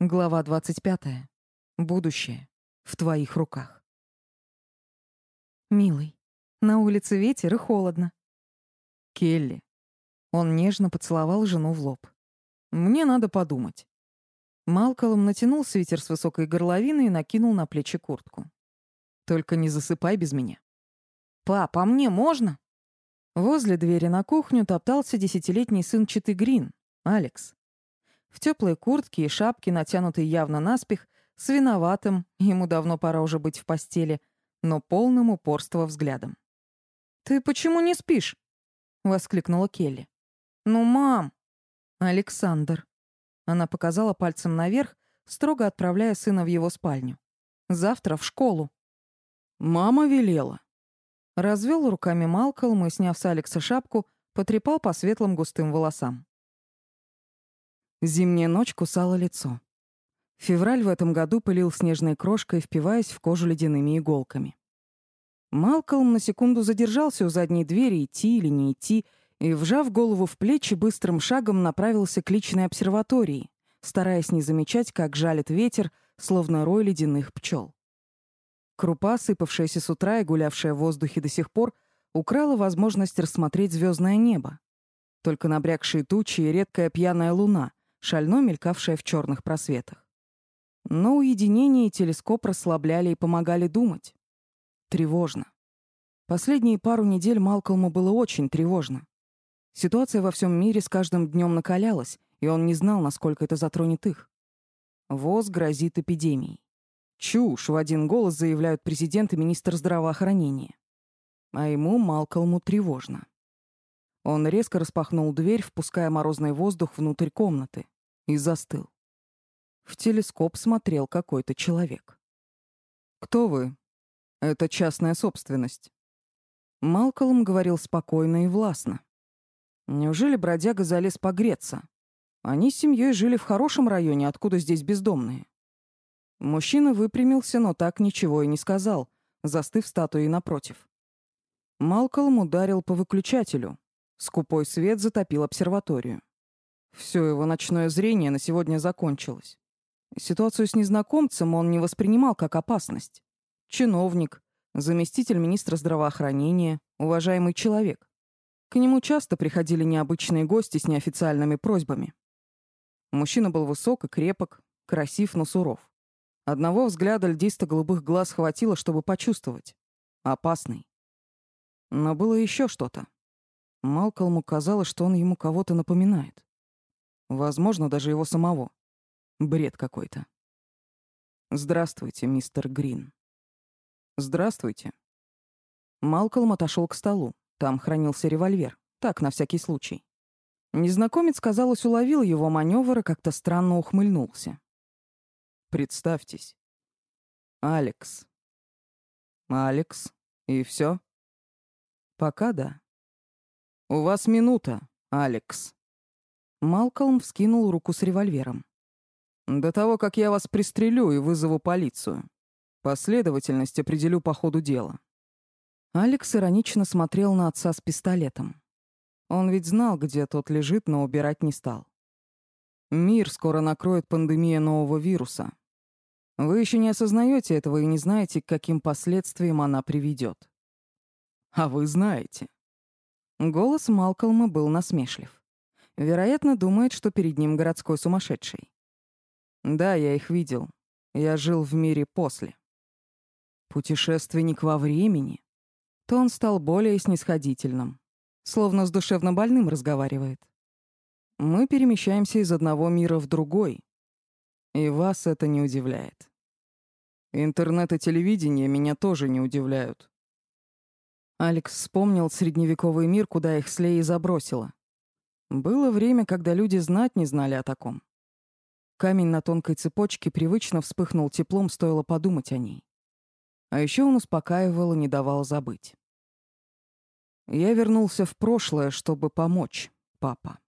Глава 25. Будущее в твоих руках. Милый, на улице ветер и холодно. Келли. Он нежно поцеловал жену в лоб. Мне надо подумать. Малколм натянул свитер с высокой горловиной и накинул на плечи куртку. Только не засыпай без меня. Пап, а мне можно? Возле двери на кухню топтался десятилетний сын Читы Грин, Алекс в теплой куртке и шапке, натянутой явно наспех, с виноватым, ему давно пора уже быть в постели, но полным упорства взглядом. «Ты почему не спишь?» — воскликнула Келли. «Ну, мам!» «Александр». Она показала пальцем наверх, строго отправляя сына в его спальню. «Завтра в школу». «Мама велела». Развел руками Малкольм и, сняв с Алекса шапку, потрепал по светлым густым волосам. Зимняя ночь кусала лицо. Февраль в этом году пылил снежной крошкой, впиваясь в кожу ледяными иголками. Малкольм на секунду задержался у задней двери, идти или не идти, и, вжав голову в плечи, быстрым шагом направился к личной обсерватории, стараясь не замечать, как жалит ветер, словно рой ледяных пчел. Крупа, сыпавшаяся с утра и гулявшая в воздухе до сих пор, украла возможность рассмотреть звездное небо. Только набрякшие тучи и редкая пьяная луна, шально мелькавшая в черных просветах. Но уединение и телескоп расслабляли и помогали думать. Тревожно. Последние пару недель Малкольму было очень тревожно. Ситуация во всем мире с каждым днем накалялась, и он не знал, насколько это затронет их. ВОЗ грозит эпидемией. Чушь, в один голос заявляют президент и министр здравоохранения. А ему, Малкольму, тревожно. Он резко распахнул дверь, впуская морозный воздух внутрь комнаты, и застыл. В телескоп смотрел какой-то человек. «Кто вы?» «Это частная собственность». Малкольм говорил спокойно и властно. Неужели бродяга залез погреться? Они с семьей жили в хорошем районе, откуда здесь бездомные. Мужчина выпрямился, но так ничего и не сказал, застыв статуей напротив. Малкольм ударил по выключателю, Скупой свет затопил обсерваторию. Все его ночное зрение на сегодня закончилось. Ситуацию с незнакомцем он не воспринимал как опасность. Чиновник, заместитель министра здравоохранения, уважаемый человек. К нему часто приходили необычные гости с неофициальными просьбами. Мужчина был высок и крепок, красив, но суров. Одного взгляда льдисто-голубых глаз хватило, чтобы почувствовать. Опасный. Но было еще что-то. Малкольму казалось, что он ему кого-то напоминает. Возможно, даже его самого. Бред какой-то. «Здравствуйте, мистер Грин». «Здравствуйте». Малкольм отошел к столу. Там хранился револьвер. Так, на всякий случай. Незнакомец, казалось, уловил его маневр и как-то странно ухмыльнулся. «Представьтесь. Алекс». «Алекс? И все? «Пока да». «У вас минута, Алекс». Малкольм вскинул руку с револьвером. «До того, как я вас пристрелю и вызову полицию. Последовательность определю по ходу дела». Алекс иронично смотрел на отца с пистолетом. Он ведь знал, где тот лежит, но убирать не стал. Мир скоро накроет пандемия нового вируса. Вы еще не осознаете этого и не знаете, к каким последствиям она приведет. А вы знаете. Голос Малкольма был насмешлив. Вероятно, думает, что перед ним городской сумасшедший. Да, я их видел. Я жил в мире после. Путешественник во времени. То он стал более снисходительным, словно с душевно больным разговаривает. Мы перемещаемся из одного мира в другой. И вас это не удивляет. Интернет и телевидение меня тоже не удивляют. Алекс вспомнил средневековый мир, куда их с Леей забросило. Было время, когда люди знать не знали о таком. Камень на тонкой цепочке привычно вспыхнул теплом, стоило подумать о ней. А еще он успокаивал и не давал забыть. Я вернулся в прошлое, чтобы помочь, папа.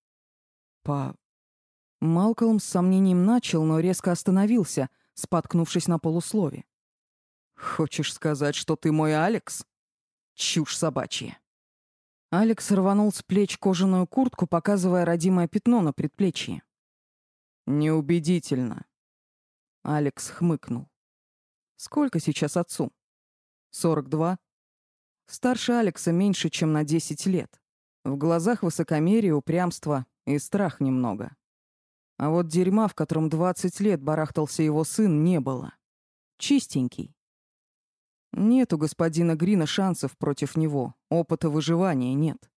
Па... Малкольм с сомнением начал, но резко остановился, споткнувшись на полуслове. «Хочешь сказать, что ты мой Алекс?» Чушь собачья. Алекс рванул с плеч кожаную куртку, показывая родимое пятно на предплечье. Неубедительно. Алекс хмыкнул. Сколько сейчас отцу? 42? Старше Алекса меньше, чем на 10 лет. В глазах высокомерие, упрямство и страх немного. А вот дерьма, в котором 20 лет барахтался его сын, не было. Чистенький. Нет у господина Грина шансов против него, опыта выживания нет.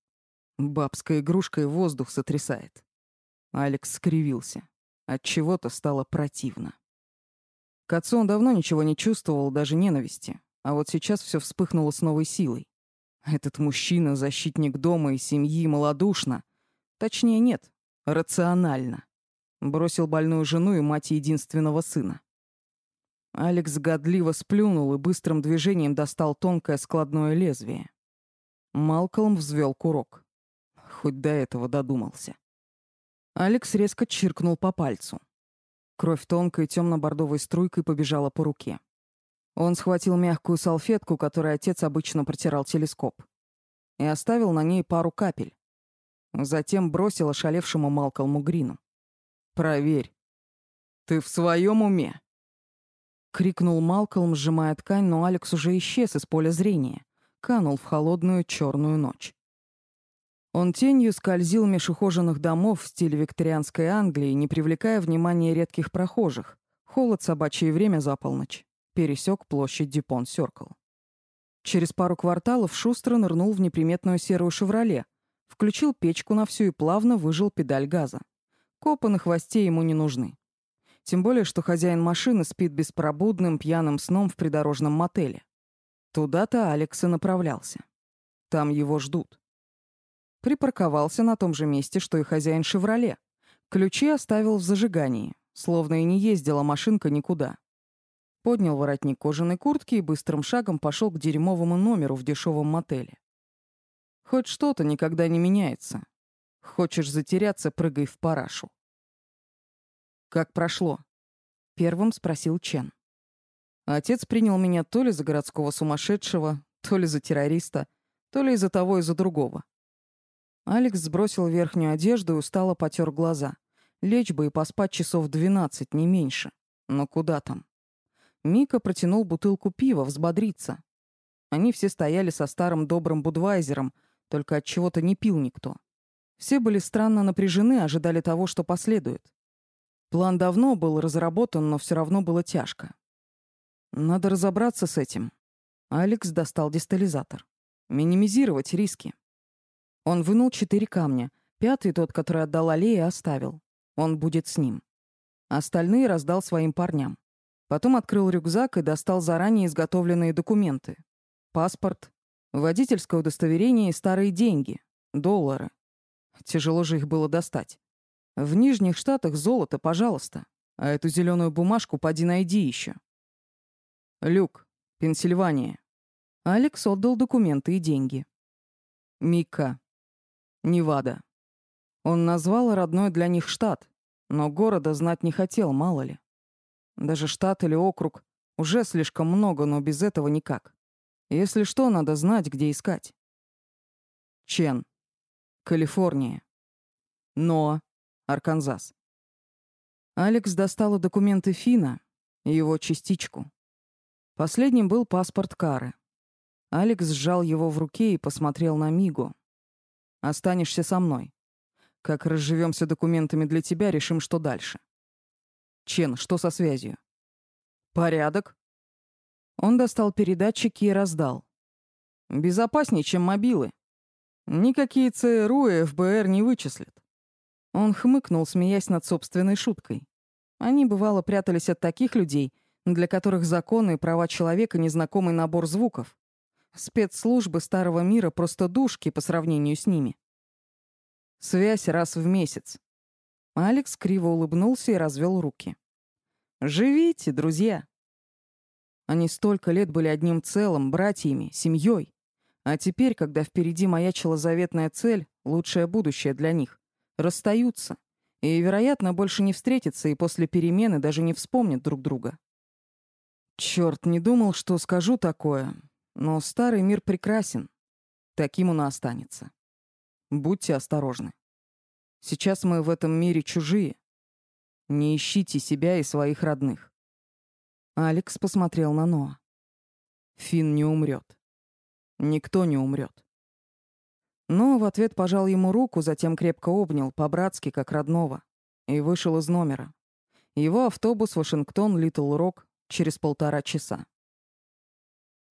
Бабская игрушка и воздух сотрясает. Алекс скривился. От чего-то стало противно. К отцу он давно ничего не чувствовал, даже ненависти. А вот сейчас все вспыхнуло с новой силой. Этот мужчина — защитник дома и семьи, малодушно. Точнее, нет, рационально. Бросил больную жену и мать единственного сына. Алекс годливо сплюнул и быстрым движением достал тонкое складное лезвие. Малкольм взвел курок. Хоть до этого додумался. Алекс резко чиркнул по пальцу. Кровь тонкой темно-бордовой струйкой побежала по руке. Он схватил мягкую салфетку, которой отец обычно протирал телескоп, и оставил на ней пару капель. Затем бросил ошалевшему Малкольму Грину. «Проверь. Ты в своем уме?» Крикнул Малкольм, сжимая ткань, но Алекс уже исчез из поля зрения, канул в холодную черную ночь. Он тенью скользил меж ухоженных домов в стиле викторианской Англии, не привлекая внимания редких прохожих. Холод собачье время за полночь. Пересек площадь Дюпон-Сёркл. Через пару кварталов шустро нырнул в неприметную серую «Шевроле», включил печку на всю и плавно выжил педаль газа. Копы на хвосте ему не нужны. Тем более, что хозяин машины спит беспробудным пьяным сном в придорожном мотеле. Туда-то Алекс и направлялся. Там его ждут. Припарковался на том же месте, что и хозяин «Шевроле». Ключи оставил в зажигании, словно и не ездила машинка никуда. Поднял воротник кожаной куртки и быстрым шагом пошел к дерьмовому номеру в дешевом мотеле. Хоть что-то никогда не меняется. Хочешь затеряться, прыгай в парашу. «Как прошло?» — первым спросил Чен. Отец принял меня то ли за городского сумасшедшего, то ли за террориста, то ли из-за того и за другого. Алекс сбросил верхнюю одежду и устало потер глаза. Лечь бы и поспать часов двенадцать, не меньше. Но куда там? Мика протянул бутылку пива, взбодриться. Они все стояли со старым добрым Будвайзером, только от чего-то не пил никто. Все были странно напряжены, ожидали того, что последует. План давно был разработан, но все равно было тяжко. Надо разобраться с этим. Алекс достал дистализатор. Минимизировать риски. Он вынул четыре камня. Пятый, тот, который отдал Аллее, оставил. Он будет с ним. Остальные раздал своим парням. Потом открыл рюкзак и достал заранее изготовленные документы. Паспорт, водительское удостоверение и старые деньги. Доллары. Тяжело же их было достать. В Нижних Штатах золото, пожалуйста. А эту зеленую бумажку поди найди еще. Люк, Пенсильвания. Алекс отдал документы и деньги. Мика, Невада. Он назвал родной для них штат, но города знать не хотел, мало ли. Даже штат или округ уже слишком много, но без этого никак. Если что, надо знать, где искать. Чен. Калифорния. Но. Арканзас. Алекс достала документы Фина и его частичку. Последним был паспорт Кары. Алекс сжал его в руке и посмотрел на Мигу. Останешься со мной. Как разживемся документами для тебя, решим, что дальше. Чен, что со связью? Порядок. Он достал передатчики и раздал. Безопаснее, чем мобилы. Никакие ЦРУ и ФБР не вычислят. Он хмыкнул, смеясь над собственной шуткой. Они, бывало, прятались от таких людей, для которых законы и права человека — незнакомый набор звуков. Спецслужбы Старого Мира просто душки по сравнению с ними. Связь раз в месяц. Алекс криво улыбнулся и развел руки. «Живите, друзья!» Они столько лет были одним целым, братьями, семьей. А теперь, когда впереди маячила заветная цель, лучшее будущее для них, расстаются. И, вероятно, больше не встретятся и после перемены даже не вспомнят друг друга. Черт, не думал, что скажу такое, но старый мир прекрасен. Таким он и останется. Будьте осторожны. Сейчас мы в этом мире чужие. Не ищите себя и своих родных. Алекс посмотрел на Ноа. Фин не умрет. Никто не умрет. Но в ответ пожал ему руку, затем крепко обнял, по-братски, как родного, и вышел из номера. Его автобус Вашингтон-Литл-Рок через полтора часа.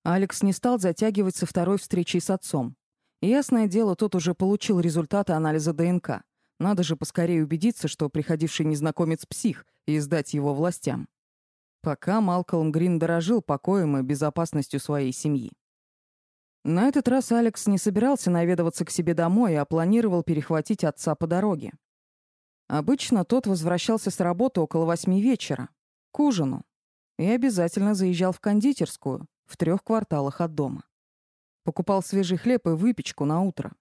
Алекс не стал затягивать со второй встречей с отцом. Ясное дело, тот уже получил результаты анализа ДНК. Надо же поскорее убедиться, что приходивший незнакомец псих, и сдать его властям. Пока Малкольм Грин дорожил покоем и безопасностью своей семьи. На этот раз Алекс не собирался наведываться к себе домой, а планировал перехватить отца по дороге. Обычно тот возвращался с работы около восьми вечера, к ужину, и обязательно заезжал в кондитерскую в трех кварталах от дома. Покупал свежий хлеб и выпечку на утро.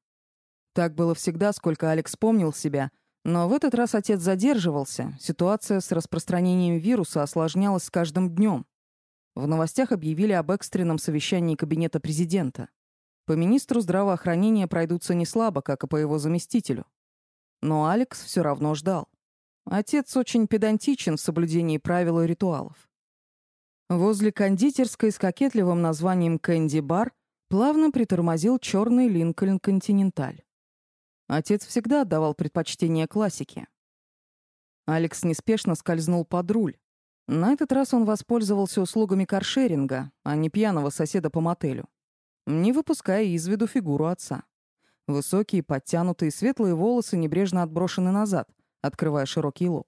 Так было всегда, сколько Алекс помнил себя, но в этот раз отец задерживался, ситуация с распространением вируса осложнялась с каждым днем. В новостях объявили об экстренном совещании кабинета президента. По министру здравоохранения пройдутся не слабо, как и по его заместителю. Но Алекс все равно ждал. Отец очень педантичен в соблюдении правил и ритуалов. Возле кондитерской с кокетливым названием «Кэнди Бар» плавно притормозил черный Линкольн Континенталь. Отец всегда отдавал предпочтение классике. Алекс неспешно скользнул под руль. На этот раз он воспользовался услугами каршеринга, а не пьяного соседа по мотелю, не выпуская из виду фигуру отца. Высокие, подтянутые, светлые волосы небрежно отброшены назад, открывая широкий лоб.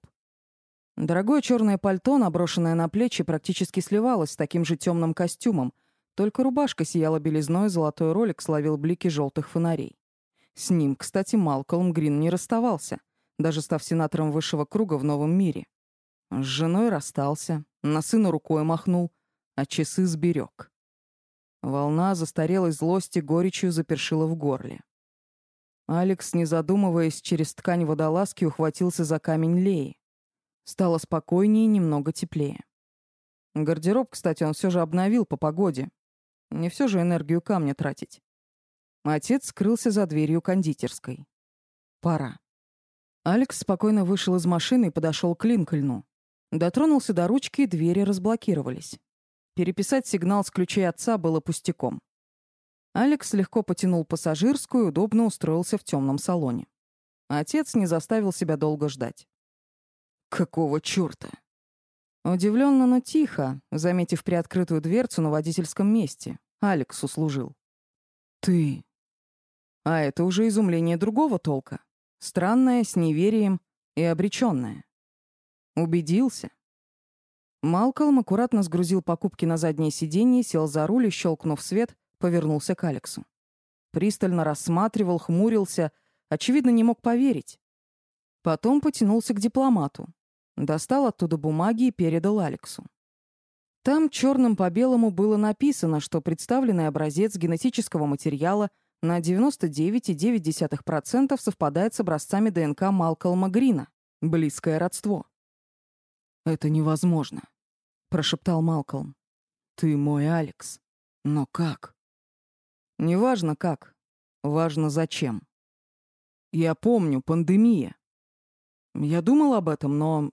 Дорогое черное пальто, наброшенное на плечи, практически сливалось с таким же темным костюмом, только рубашка сияла белизной, золотой ролик словил блики желтых фонарей. С ним, кстати, Малкольм Грин не расставался, даже став сенатором высшего круга в новом мире. С женой расстался, на сына рукой махнул, а часы сберег. Волна застарелой злости горечью запершила в горле. Алекс, не задумываясь, через ткань водолазки ухватился за камень Леи. Стало спокойнее и немного теплее. Гардероб, кстати, он все же обновил по погоде. Не все же энергию камня тратить. Отец скрылся за дверью кондитерской. Пора. Алекс спокойно вышел из машины и подошел к Линкольну. Дотронулся до ручки, и двери разблокировались. Переписать сигнал с ключей отца было пустяком. Алекс легко потянул пассажирскую и удобно устроился в темном салоне. Отец не заставил себя долго ждать. «Какого чёрта?» Удивленно, но тихо, заметив приоткрытую дверцу на водительском месте, Алекс услужил. «Ты...» А это уже изумление другого толка. Странное, с неверием и обречённое. Убедился. Малкольм аккуратно сгрузил покупки на заднее сиденье, сел за руль и, щелкнув свет, повернулся к Алексу. Пристально рассматривал, хмурился, очевидно, не мог поверить. Потом потянулся к дипломату. Достал оттуда бумаги и передал Алексу. Там черным по белому было написано, что представленный образец генетического материала — на 99,9% совпадает с образцами ДНК Малкольма Грина. Близкое родство. «Это невозможно», — прошептал Малкольм. «Ты мой Алекс. Но как?» «Неважно как. Важно зачем. Я помню, пандемия. Я думал об этом, но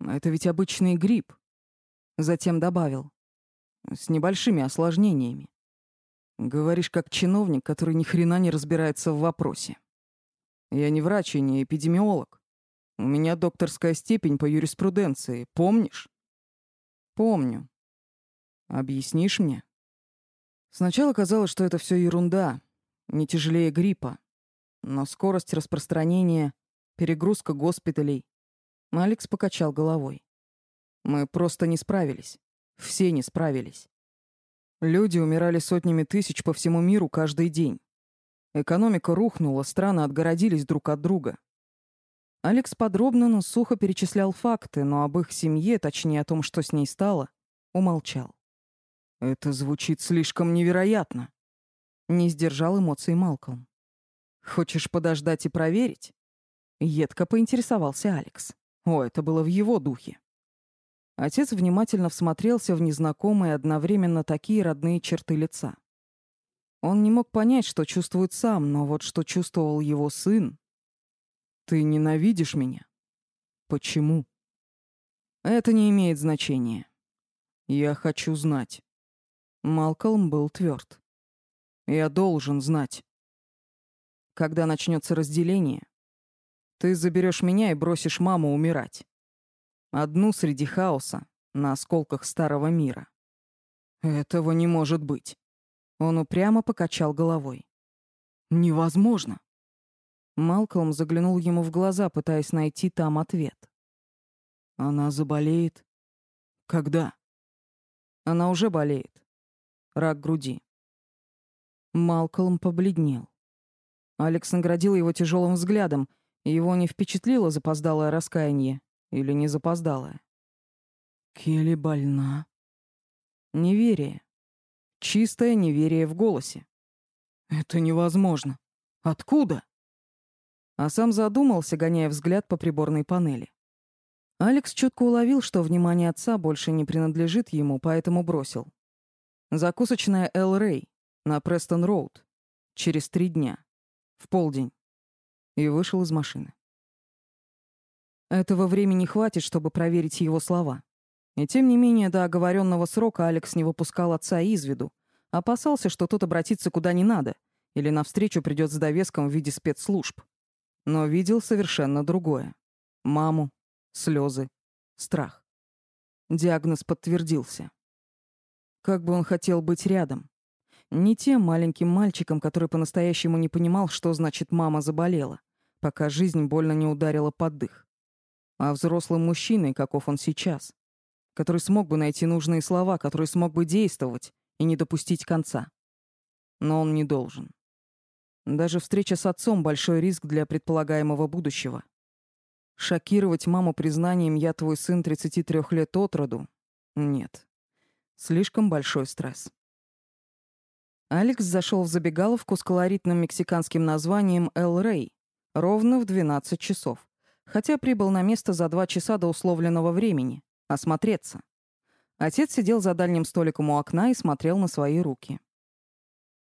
это ведь обычный грипп». Затем добавил. «С небольшими осложнениями. Говоришь как чиновник, который ни хрена не разбирается в вопросе. Я не врач и не эпидемиолог. У меня докторская степень по юриспруденции, помнишь? Помню. Объяснишь мне? Сначала казалось, что это все ерунда, не тяжелее гриппа. Но скорость распространения, перегрузка госпиталей. Алекс покачал головой. Мы просто не справились. Все не справились. Люди умирали сотнями тысяч по всему миру каждый день. Экономика рухнула, страны отгородились друг от друга. Алекс подробно, но сухо перечислял факты, но об их семье, точнее о том, что с ней стало, умолчал. «Это звучит слишком невероятно», — не сдержал эмоций Малкольм. «Хочешь подождать и проверить?» Едко поинтересовался Алекс. О, это было в его духе. Отец внимательно всмотрелся в незнакомые одновременно такие родные черты лица. Он не мог понять, что чувствует сам, но вот что чувствовал его сын. «Ты ненавидишь меня? Почему?» «Это не имеет значения. Я хочу знать. Малкольм был тверд. Я должен знать. Когда начнется разделение, ты заберешь меня и бросишь маму умирать. Одну среди хаоса, на осколках старого мира. Этого не может быть. Он упрямо покачал головой. Невозможно. Малкольм заглянул ему в глаза, пытаясь найти там ответ. Она заболеет. Когда? Она уже болеет. Рак груди. Малкольм побледнел. Алекс наградил его тяжелым взглядом, и его не впечатлило запоздалое раскаяние или не запоздалое. Келли больна. Неверие. Чистое неверие в голосе. Это невозможно. Откуда? А сам задумался, гоняя взгляд по приборной панели. Алекс четко уловил, что внимание отца больше не принадлежит ему, поэтому бросил. Закусочная Эл Рэй на Престон-Роуд. Через три дня. В полдень. И вышел из машины. Этого времени хватит, чтобы проверить его слова. И тем не менее, до оговоренного срока Алекс не выпускал отца из виду. Опасался, что тот обратится куда не надо, или навстречу придет с довеском в виде спецслужб. Но видел совершенно другое. Маму, слезы, страх. Диагноз подтвердился. Как бы он хотел быть рядом. Не тем маленьким мальчиком, который по-настоящему не понимал, что значит «мама заболела», пока жизнь больно не ударила под дых. А взрослым мужчиной, каков он сейчас, который смог бы найти нужные слова, который смог бы действовать и не допустить конца. Но он не должен. Даже встреча с отцом — большой риск для предполагаемого будущего. Шокировать маму признанием «я твой сын 33 лет от роду» — нет. Слишком большой стресс. Алекс зашел в забегаловку с колоритным мексиканским названием «Эл Рей» ровно в 12 часов, хотя прибыл на место за два часа до условленного времени — осмотреться. Отец сидел за дальним столиком у окна и смотрел на свои руки.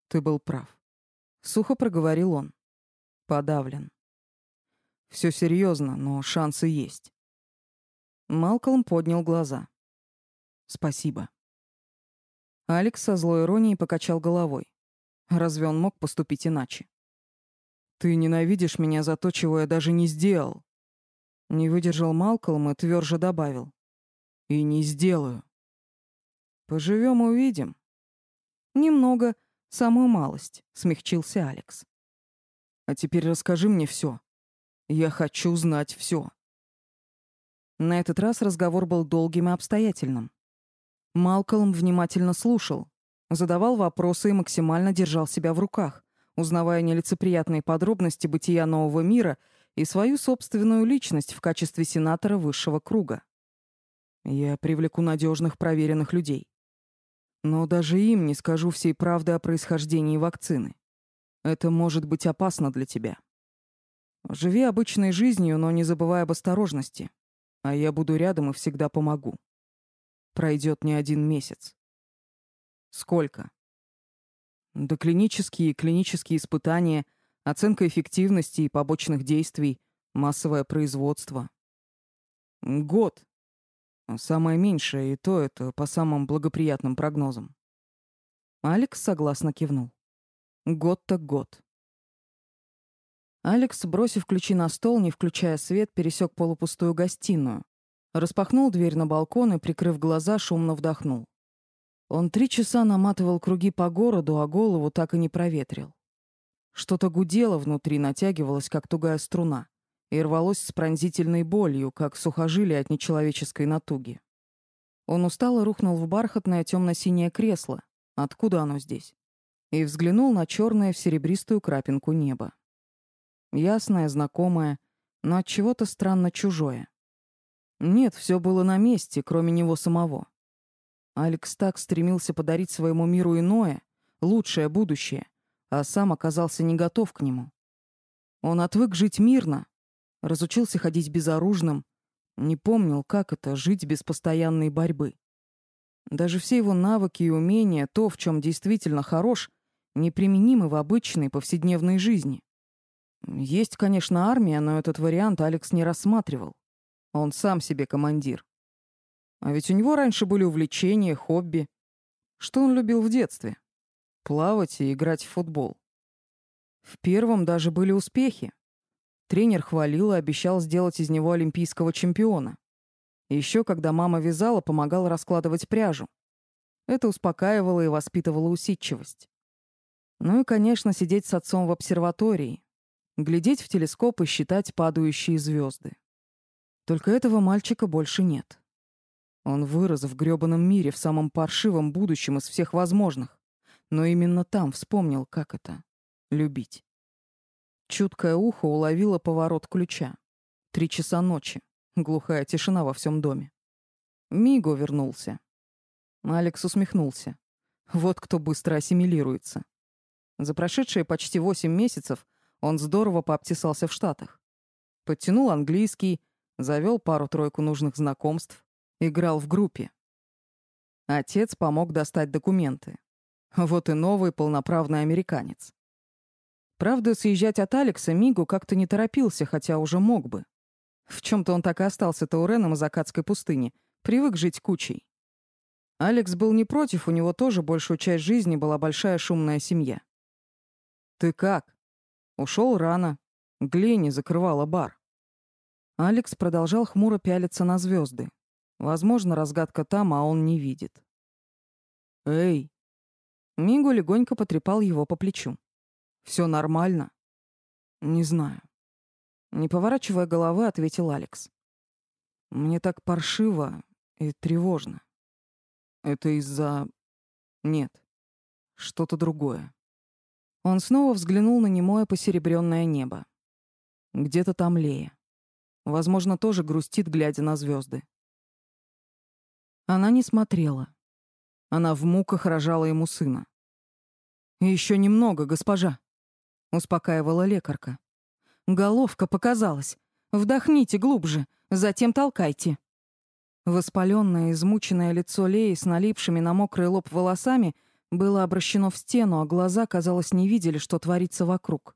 «Ты был прав», — сухо проговорил он. Подавлен. Все серьезно, но шансы есть. Малкольм поднял глаза. «Спасибо». Алекс со злой иронией покачал головой. Разве он мог поступить иначе? «Ты ненавидишь меня за то, чего я даже не сделал». Не выдержал Малкольм и тверже добавил. «И не сделаю». «Поживем увидим». «Немного, самую малость», — смягчился Алекс. «А теперь расскажи мне все. Я хочу знать все. На этот раз разговор был долгим и обстоятельным. Малкольм внимательно слушал, задавал вопросы и максимально держал себя в руках, узнавая нелицеприятные подробности бытия нового мира и свою собственную личность в качестве сенатора высшего круга. Я привлеку надежных, проверенных людей. Но даже им не скажу всей правды о происхождении вакцины. Это может быть опасно для тебя. Живи обычной жизнью, но не забывай об осторожности. А я буду рядом и всегда помогу. Пройдет не один месяц. Сколько? Доклинические и клинические испытания, оценка эффективности и побочных действий, массовое производство. Год. Самое меньшее, и то это по самым благоприятным прогнозам. Алекс согласно кивнул. Год так год. Алекс, бросив ключи на стол, не включая свет, пересек полупустую гостиную, Распахнул дверь на балкон и, прикрыв глаза, шумно вдохнул. Он три часа наматывал круги по городу, а голову так и не проветрил. Что-то гудело внутри, натягивалось, как тугая струна, и рвалось с пронзительной болью, как сухожилие от нечеловеческой натуги. Он устало рухнул в бархатное темно-синее кресло. Откуда оно здесь? И взглянул на черное в серебристую крапинку неба. Ясное, знакомое, но от чего-то странно чужое. Нет, все было на месте, кроме него самого. Алекс так стремился подарить своему миру иное, лучшее будущее, а сам оказался не готов к нему. Он отвык жить мирно, разучился ходить безоружным, не помнил, как это — жить без постоянной борьбы. Даже все его навыки и умения, то, в чем действительно хорош, неприменимы в обычной повседневной жизни. Есть, конечно, армия, но этот вариант Алекс не рассматривал. Он сам себе командир. А ведь у него раньше были увлечения, хобби. Что он любил в детстве? Плавать и играть в футбол. В первом даже были успехи. Тренер хвалил и обещал сделать из него олимпийского чемпиона. Еще когда мама вязала, помогал раскладывать пряжу. Это успокаивало и воспитывало усидчивость. Ну и, конечно, сидеть с отцом в обсерватории, глядеть в телескоп и считать падающие звезды. Только этого мальчика больше нет. Он вырос в грёбаном мире, в самом паршивом будущем из всех возможных. Но именно там вспомнил, как это — любить. Чуткое ухо уловило поворот ключа. Три часа ночи. Глухая тишина во всем доме. Миго вернулся. Алекс усмехнулся. Вот кто быстро ассимилируется. За прошедшие почти восемь месяцев он здорово пообтесался в Штатах. Подтянул английский, завел пару-тройку нужных знакомств, играл в группе. Отец помог достать документы. Вот и новый полноправный американец. Правда, съезжать от Алекса Мигу как-то не торопился, хотя уже мог бы. В чем-то он так и остался Тауреном из Акадской пустыни, привык жить кучей. Алекс был не против, у него тоже большую часть жизни была большая шумная семья. «Ты как?» Ушел рано. Глени закрывала бар. Алекс продолжал хмуро пялиться на звезды. Возможно, разгадка там, а он не видит. «Эй!» Мигу легонько потрепал его по плечу. Все нормально?» «Не знаю». Не поворачивая головы, ответил Алекс. «Мне так паршиво и тревожно. Это из-за... Нет, что-то другое». Он снова взглянул на немое посеребрённое небо. Где-то там Лея. Возможно, тоже грустит, глядя на звезды. Она не смотрела. Она в муках рожала ему сына. Еще немного, госпожа», — успокаивала лекарка. «Головка показалась. Вдохните глубже, затем толкайте». Воспаленное, измученное лицо Леи с налипшими на мокрый лоб волосами было обращено в стену, а глаза, казалось, не видели, что творится вокруг.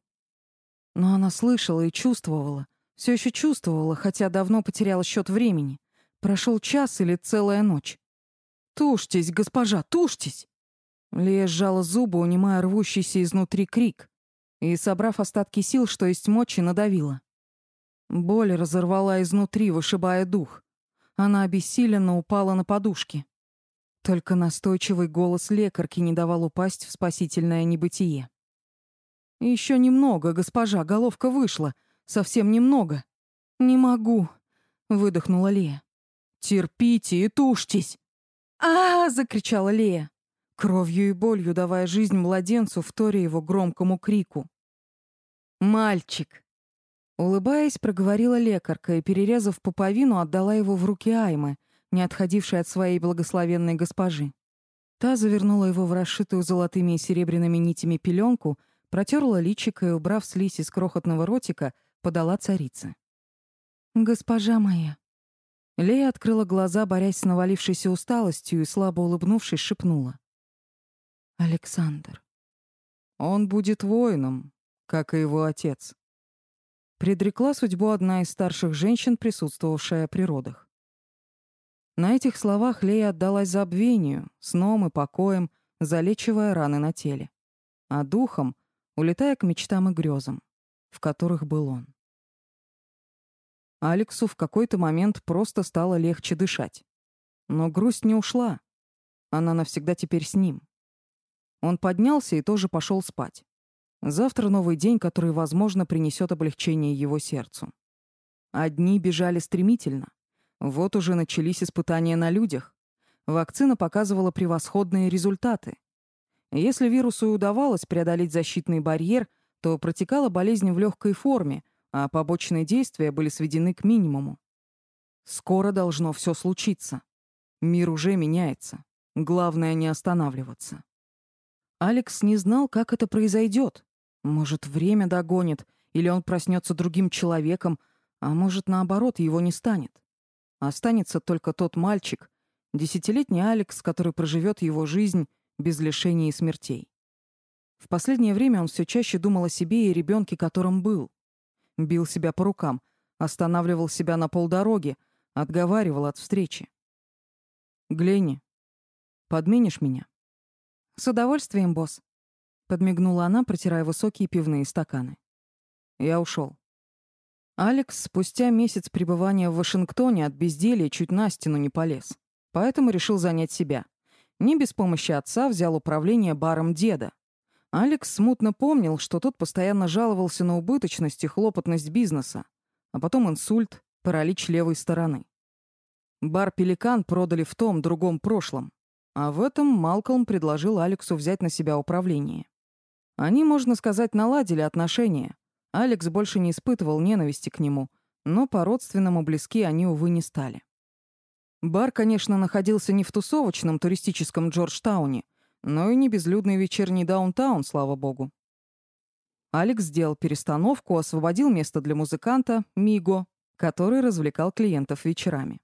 Но она слышала и чувствовала, все еще чувствовала, хотя давно потеряла счет времени. Прошел час или целая ночь. «Тушьтесь, госпожа, тушьтесь!» Лея сжала зубы, унимая рвущийся изнутри крик, и, собрав остатки сил, что есть мочи, надавила. Боль разорвала изнутри, вышибая дух. Она обессиленно упала на подушки. Только настойчивый голос лекарки не давал упасть в спасительное небытие. Еще немного, госпожа, головка вышла. Совсем немного. Не могу, выдохнула Лея. Терпите и тушьтесь. А, -а, -а закричала Лея, кровью и болью давая жизнь младенцу, вторя его громкому крику. Мальчик. Улыбаясь, проговорила лекарка и, перерезав пуповину, отдала его в руки Аймы, не отходившей от своей благословенной госпожи. Та завернула его в расшитую золотыми и серебряными нитями пеленку, протерла личико и, убрав слизь из крохотного ротика, подала царице. «Госпожа моя». Лея открыла глаза, борясь с навалившейся усталостью, и, слабо улыбнувшись, шепнула. «Александр». «Он будет воином, как и его отец». Предрекла судьбу одна из старших женщин, присутствовавшая при родах. На этих словах Лея отдалась забвению, сном и покоем, залечивая раны на теле, а духом улетая к мечтам и грезам, в которых был он. Алексу в какой-то момент просто стало легче дышать. Но грусть не ушла. Она навсегда теперь с ним. Он поднялся и тоже пошел спать. Завтра новый день, который, возможно, принесет облегчение его сердцу. Одни бежали стремительно, вот уже начались испытания на людях. Вакцина показывала превосходные результаты. Если вирусу удавалось преодолеть защитный барьер, то протекала болезнь в легкой форме, а побочные действия были сведены к минимуму. Скоро должно все случиться. Мир уже меняется. Главное не останавливаться. Алекс не знал, как это произойдет. Может, время догонит, или он проснется другим человеком, а может, наоборот, его не станет. Останется только тот мальчик, десятилетний Алекс, который проживет его жизнь без лишений и смертей. В последнее время он все чаще думал о себе и ребенке, которым был. Бил себя по рукам, останавливал себя на полдороги, отговаривал от встречи. Глени, подменишь меня?» «С удовольствием, босс», — подмигнула она, протирая высокие пивные стаканы. Я ушел. Алекс спустя месяц пребывания в Вашингтоне от безделья чуть на стену не полез. Поэтому решил занять себя. Не без помощи отца взял управление баром деда. Алекс смутно помнил, что тот постоянно жаловался на убыточность и хлопотность бизнеса, а потом инсульт, паралич левой стороны. Бар «Пеликан» продали в том, другом прошлом, а в этом Малкольм предложил Алексу взять на себя управление. Они, можно сказать, наладили отношения. Алекс больше не испытывал ненависти к нему, но по-родственному близки они, увы, не стали. Бар, конечно, находился не в тусовочном туристическом Джорджтауне, но и не безлюдный вечерний даунтаун, слава богу. Алекс сделал перестановку, освободил место для музыканта, Миго, который развлекал клиентов вечерами.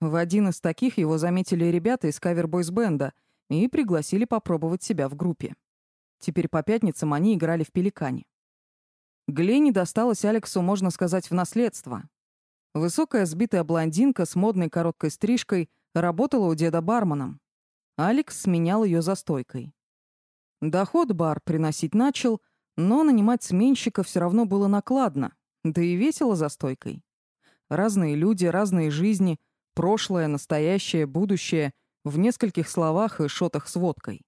В один из таких его заметили ребята из кавербойс-бенда и пригласили попробовать себя в группе. Теперь по пятницам они играли в «Пеликане». Гленни досталась Алексу, можно сказать, в наследство. Высокая сбитая блондинка с модной короткой стрижкой работала у деда барменом. Алекс сменял ее за стойкой. Доход бар приносить начал, но нанимать сменщика все равно было накладно, да и весело за стойкой. Разные люди, разные жизни, прошлое, настоящее, будущее в нескольких словах и шотах с водкой.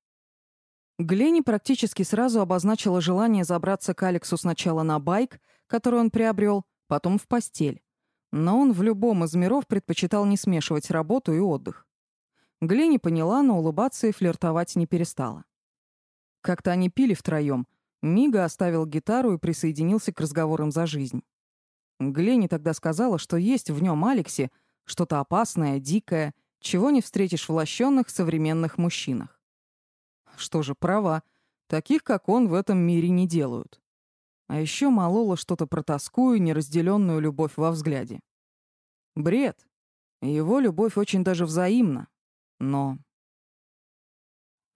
Гленни практически сразу обозначила желание забраться к Алексу сначала на байк, который он приобрел, потом в постель. Но он в любом из миров предпочитал не смешивать работу и отдых. Глени поняла, но улыбаться и флиртовать не перестала. Как-то они пили втроем. Мига оставил гитару и присоединился к разговорам за жизнь. Глени тогда сказала, что есть в нем Алексе что-то опасное, дикое, чего не встретишь в лощенных современных мужчинах. Что же, права. Таких, как он, в этом мире не делают. А еще молола что-то про тоску и неразделенную любовь во взгляде. Бред. Его любовь очень даже взаимна. Но...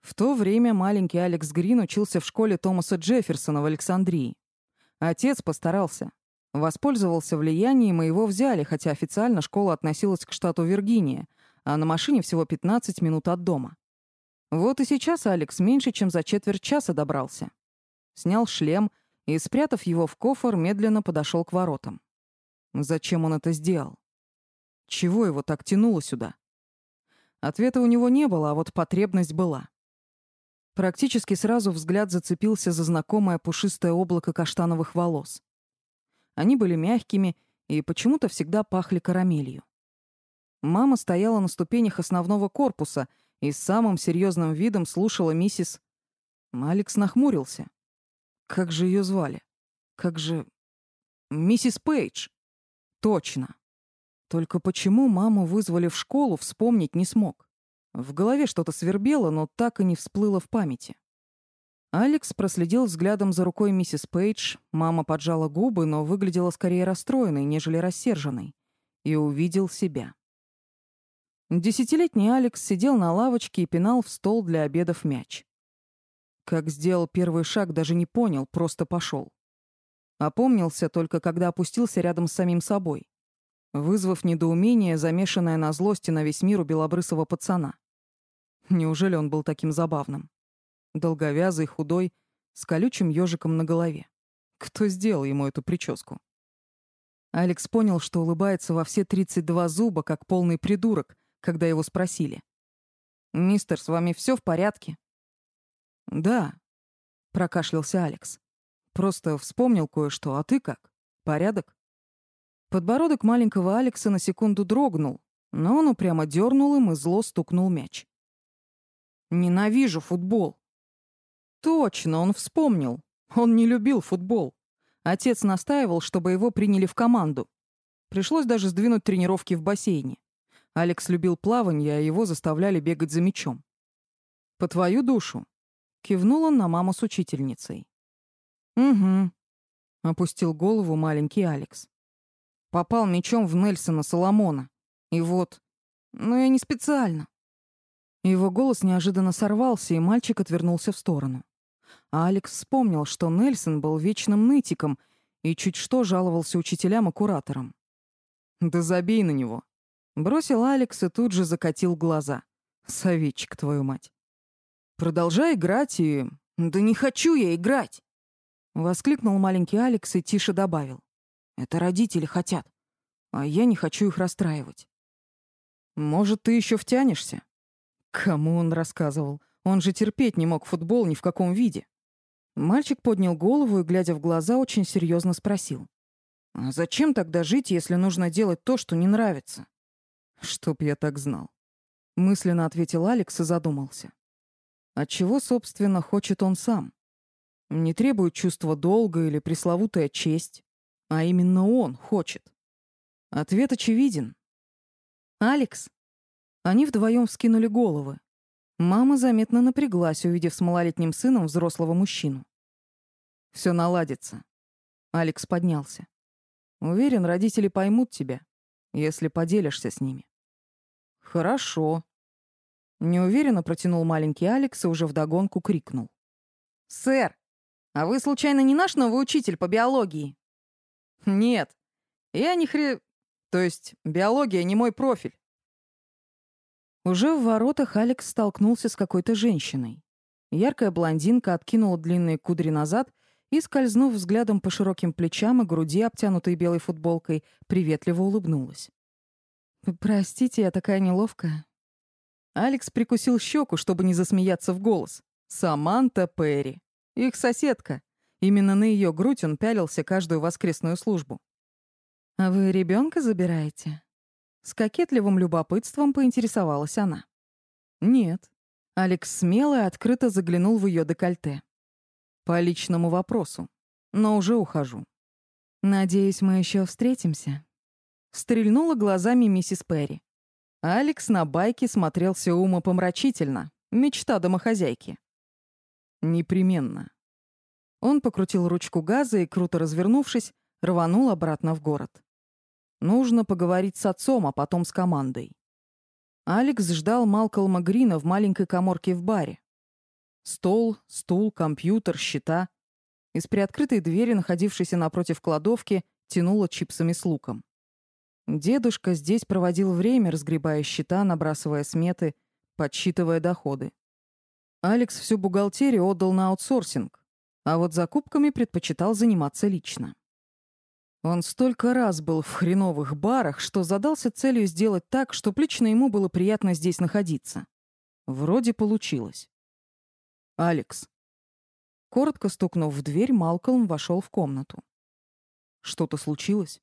В то время маленький Алекс Грин учился в школе Томаса Джефферсона в Александрии. Отец постарался. Воспользовался влиянием, и его взяли, хотя официально школа относилась к штату Виргиния, а на машине всего 15 минут от дома. Вот и сейчас Алекс меньше, чем за четверть часа добрался. Снял шлем — и, спрятав его в кофр, медленно подошел к воротам. Зачем он это сделал? Чего его так тянуло сюда? Ответа у него не было, а вот потребность была. Практически сразу взгляд зацепился за знакомое пушистое облако каштановых волос. Они были мягкими и почему-то всегда пахли карамелью. Мама стояла на ступенях основного корпуса и с самым серьезным видом слушала миссис... Алекс нахмурился. Как же ее звали? Как же... Миссис Пейдж. Точно. Только почему маму вызвали в школу, вспомнить не смог. В голове что-то свербело, но так и не всплыло в памяти. Алекс проследил взглядом за рукой миссис Пейдж, мама поджала губы, но выглядела скорее расстроенной, нежели рассерженной, и увидел себя. Десятилетний Алекс сидел на лавочке и пинал в стол для обедов мяч. Как сделал первый шаг, даже не понял, просто пошел. Опомнился только, когда опустился рядом с самим собой, вызвав недоумение, замешанное на злости на весь мир у белобрысого пацана. Неужели он был таким забавным? Долговязый, худой, с колючим ежиком на голове. Кто сделал ему эту прическу? Алекс понял, что улыбается во все 32 зуба, как полный придурок, когда его спросили. «Мистер, с вами все в порядке?» «Да», — прокашлялся Алекс. «Просто вспомнил кое-что, а ты как? Порядок?» Подбородок маленького Алекса на секунду дрогнул, но он упрямо дернул им и зло стукнул мяч. «Ненавижу футбол!» Точно, он вспомнил. Он не любил футбол. Отец настаивал, чтобы его приняли в команду. Пришлось даже сдвинуть тренировки в бассейне. Алекс любил плавание, а его заставляли бегать за мячом. «По твою душу, Кивнул он на маму с учительницей. «Угу», — опустил голову маленький Алекс. «Попал мечом в Нельсона Соломона. И вот... Ну, я не специально». Его голос неожиданно сорвался, и мальчик отвернулся в сторону. А Алекс вспомнил, что Нельсон был вечным нытиком и чуть что жаловался учителям и кураторам. «Да забей на него. Бросил Алекс и тут же закатил глаза. Советчик, твою мать. Продолжай играть и... Да не хочу я играть! Воскликнул маленький Алекс и тише добавил. Это родители хотят, а я не хочу их расстраивать. Может, ты еще втянешься? Кому он рассказывал? Он же терпеть не мог футбол ни в каком виде. Мальчик поднял голову и, глядя в глаза, очень серьезно спросил. «А зачем тогда жить, если нужно делать то, что не нравится?» «Чтоб я так знал». Мысленно ответил Алекс и задумался. А чего, собственно, хочет он сам? Не требует чувства долга или пресловутая честь, а именно он хочет. Ответ очевиден. «Алекс». Они вдвоем вскинули головы. Мама заметно напряглась, увидев с малолетним сыном взрослого мужчину. Все наладится. Алекс поднялся. Уверен, родители поймут тебя, если поделишься с ними. Хорошо. Неуверенно протянул маленький Алекс и уже вдогонку крикнул. «Сэр, а вы случайно не наш новый учитель по биологии?» «Нет, я не хре... То есть биология не мой профиль. Уже в воротах Алекс столкнулся с какой-то женщиной. Яркая блондинка откинула длинные кудри назад и, скользнув взглядом по широким плечам и груди, обтянутой белой футболкой, приветливо улыбнулась. «Простите, я такая неловкая». Алекс прикусил щеку, чтобы не засмеяться в голос. «Саманта Перри. Их соседка. Именно на ее грудь он пялился каждую воскресную службу». «А вы ребенка забираете?» С кокетливым любопытством поинтересовалась она. «Нет». Алекс смело и открыто заглянул в ее декольте. «По личному вопросу. Но уже ухожу». «Надеюсь, мы еще встретимся?» Стрельнула глазами миссис Перри. Алекс на байке смотрелся умопомрачительно. Мечта домохозяйки. «Непременно». Он покрутил ручку газа и, круто развернувшись, рванул обратно в город. Нужно поговорить с отцом, а потом с командой. Алекс ждал Малкольма Грина в маленькой коморке в баре. Стол, стул, компьютер, счета. Из приоткрытой двери, находившейся напротив кладовки, тянуло чипсами с луком. Дедушка здесь проводил время, разгребая счета, набрасывая сметы, подсчитывая доходы. Алекс всю бухгалтерию отдал на аутсорсинг, а вот закупками предпочитал заниматься лично. Он столько раз был в хреновых барах, что задался целью сделать так, чтобы лично ему было приятно здесь находиться. Вроде получилось. «Алекс». Коротко стукнув в дверь, Малкольм вошел в комнату. «Что-то случилось?»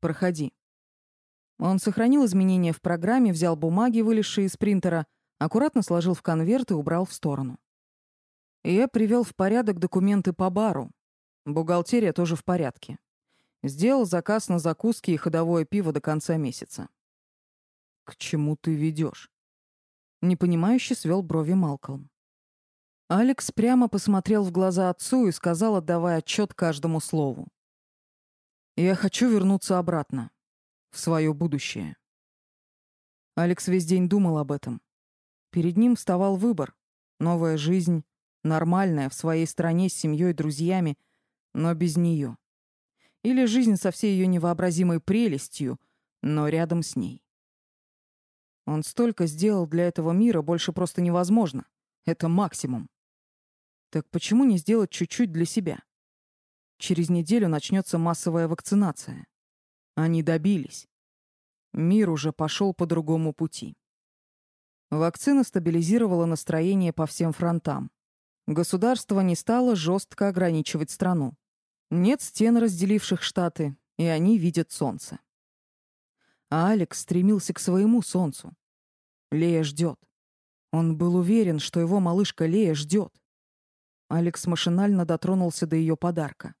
«Проходи». Он сохранил изменения в программе, взял бумаги, вылезшие из принтера, аккуратно сложил в конверт и убрал в сторону. Я привел в порядок документы по бару. Бухгалтерия тоже в порядке. Сделал заказ на закуски и ходовое пиво до конца месяца. «К чему ты ведешь? Непонимающе свел брови Малкольм. Алекс прямо посмотрел в глаза отцу и сказал, отдавая отчет каждому слову. «Я хочу вернуться обратно, в свое будущее». Алекс весь день думал об этом. Перед ним вставал выбор. Новая жизнь, нормальная, в своей стране с семьей друзьями, но без нее. Или жизнь со всей ее невообразимой прелестью, но рядом с ней. Он столько сделал для этого мира, больше просто невозможно. Это максимум. Так почему не сделать чуть-чуть для себя? Через неделю начнется массовая вакцинация. Они добились. Мир уже пошел по другому пути. Вакцина стабилизировала настроение по всем фронтам. Государство не стало жестко ограничивать страну. Нет стен, разделивших Штаты, и они видят солнце. А Алекс стремился к своему солнцу. Лея ждет. Он был уверен, что его малышка Лея ждет. Алекс машинально дотронулся до ее подарка.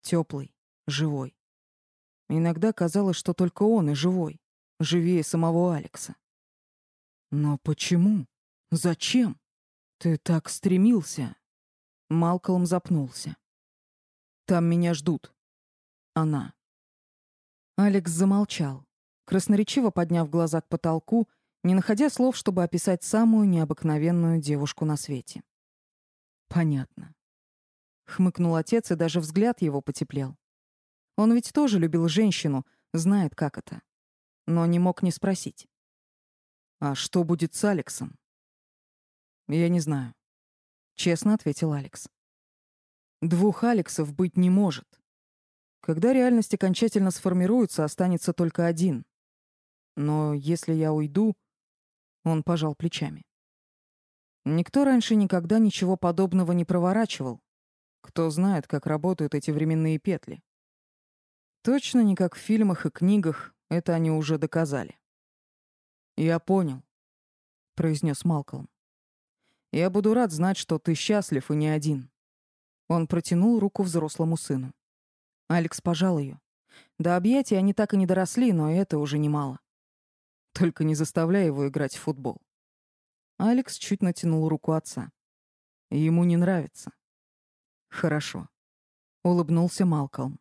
Теплый, живой. Иногда казалось, что только он и живой, живее самого Алекса. Но почему? Зачем? Ты так стремился? Малкольм запнулся. Там меня ждут. Она. Алекс замолчал, красноречиво подняв глаза к потолку, не находя слов, чтобы описать самую необыкновенную девушку на свете. Понятно. Хмыкнул отец, и даже взгляд его потеплел. Он ведь тоже любил женщину, знает, как это. но не мог не спросить. «А что будет с Алексом?» «Я не знаю», — честно ответил Алекс. «Двух Алексов быть не может. Когда реальность окончательно сформируется, останется только один. Но если я уйду...» Он пожал плечами. Никто раньше никогда ничего подобного не проворачивал. Кто знает, как работают эти временные петли. Точно не как в фильмах и книгах, это они уже доказали. «Я понял», — произнес Малкольм. «Я буду рад знать, что ты счастлив и не один». Он протянул руку взрослому сыну. Алекс пожал ее. До объятий они так и не доросли, но это уже немало. Только не заставляй его играть в футбол. Алекс чуть натянул руку отца. Ему не нравится. Хорошо. Улыбнулся Малкольм.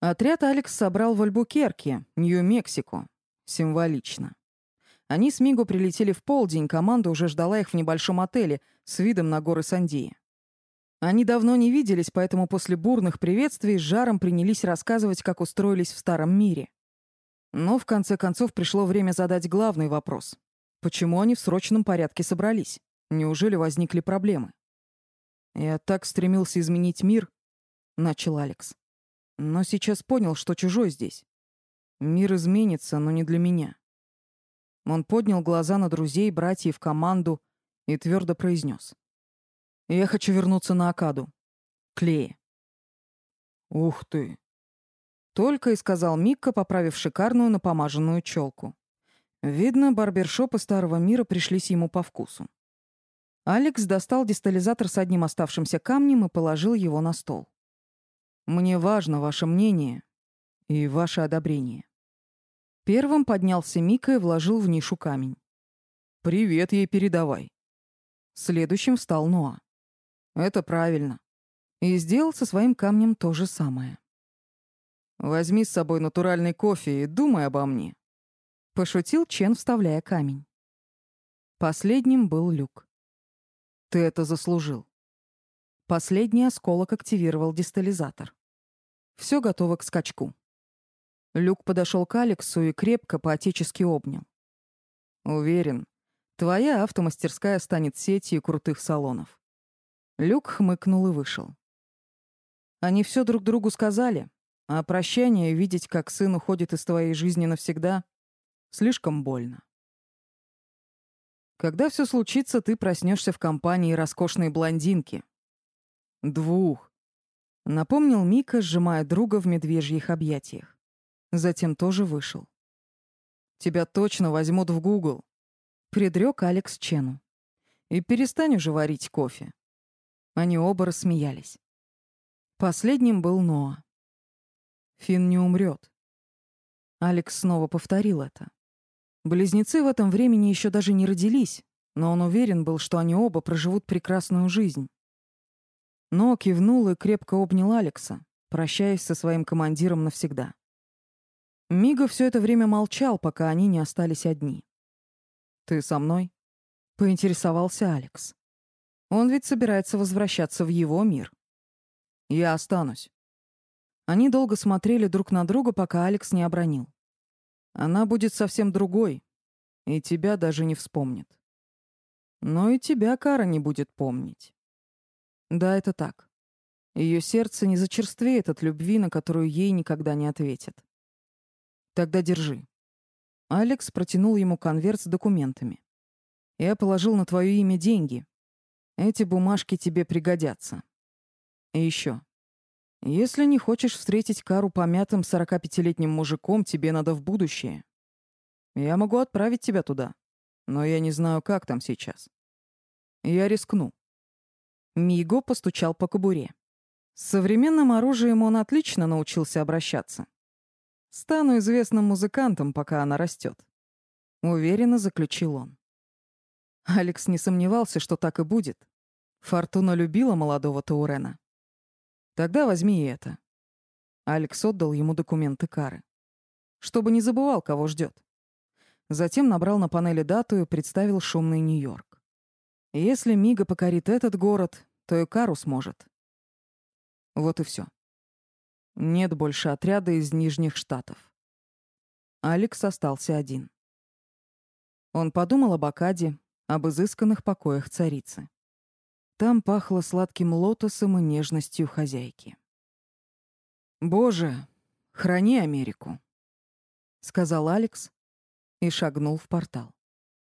Отряд Алекс собрал в Альбукерке, Нью-Мексико. Символично. Они с Миго прилетели в полдень, команда уже ждала их в небольшом отеле с видом на горы Сандии. Они давно не виделись, поэтому после бурных приветствий с жаром принялись рассказывать, как устроились в старом мире. Но в конце концов пришло время задать главный вопрос. Почему они в срочном порядке собрались? Неужели возникли проблемы? «Я так стремился изменить мир», — начал Алекс. Но сейчас понял, что чужой здесь. Мир изменится, но не для меня. Он поднял глаза на друзей, братьев, команду и твердо произнес: «Я хочу вернуться на Акаду. Клея». «Ух ты!» Только и сказал Микка, поправив шикарную напомаженную челку. Видно, барбершопы Старого Мира пришлись ему по вкусу. Алекс достал дистализатор с одним оставшимся камнем и положил его на стол. Мне важно ваше мнение и ваше одобрение. Первым поднялся Мика и вложил в нишу камень. Привет ей передавай. Следующим встал Ноа. Это правильно. И сделал со своим камнем то же самое. Возьми с собой натуральный кофе и думай обо мне. Пошутил Чен, вставляя камень. Последним был Люк. Ты это заслужил. Последний осколок активировал дистализатор. Все готово к скачку. Люк подошел к Алексу и крепко по-отечески обнял. «Уверен, твоя автомастерская станет сетью крутых салонов». Люк хмыкнул и вышел. Они все друг другу сказали, а прощание видеть, как сын уходит из твоей жизни навсегда, слишком больно. Когда все случится, ты проснешься в компании роскошной блондинки, «Двух», — напомнил Мика, сжимая друга в медвежьих объятиях. Затем тоже вышел. «Тебя точно возьмут в Гугл», — предрек Алекс Чену. «И перестань уже варить кофе». Они оба рассмеялись. Последним был Ноа. Фин не умрет. Алекс снова повторил это. Близнецы в этом времени еще даже не родились, но он уверен был, что они оба проживут прекрасную жизнь но кивнул и крепко обнял Алекса, прощаясь со своим командиром навсегда. Мига все это время молчал, пока они не остались одни. «Ты со мной?» — поинтересовался Алекс. «Он ведь собирается возвращаться в его мир». «Я останусь». Они долго смотрели друг на друга, пока Алекс не обронил. «Она будет совсем другой, и тебя даже не вспомнит. Но и тебя Кара не будет помнить». Да, это так. Ее сердце не зачерствеет от любви, на которую ей никогда не ответят. Тогда держи. Алекс протянул ему конверт с документами. Я положил на твое имя деньги. Эти бумажки тебе пригодятся. И еще. Если не хочешь встретить Кару помятым 45-летним мужиком, тебе надо в будущее. Я могу отправить тебя туда, но я не знаю, как там сейчас. Я рискну. Миго постучал по кобуре. С современным оружием он отлично научился обращаться. Стану известным музыкантом, пока она растет. Уверенно заключил он. Алекс не сомневался, что так и будет. Фортуна любила молодого Таурена. Тогда возьми и это. Алекс отдал ему документы Кары. Чтобы не забывал, кого ждет. Затем набрал на панели дату и представил шумный Нью-Йорк. Если Мига покорит этот город, то и Кару сможет. Вот и все. Нет больше отряда из Нижних Штатов. Алекс остался один. Он подумал об Акаде, об изысканных покоях царицы. Там пахло сладким лотосом и нежностью хозяйки. «Боже, храни Америку», — сказал Алекс и шагнул в портал.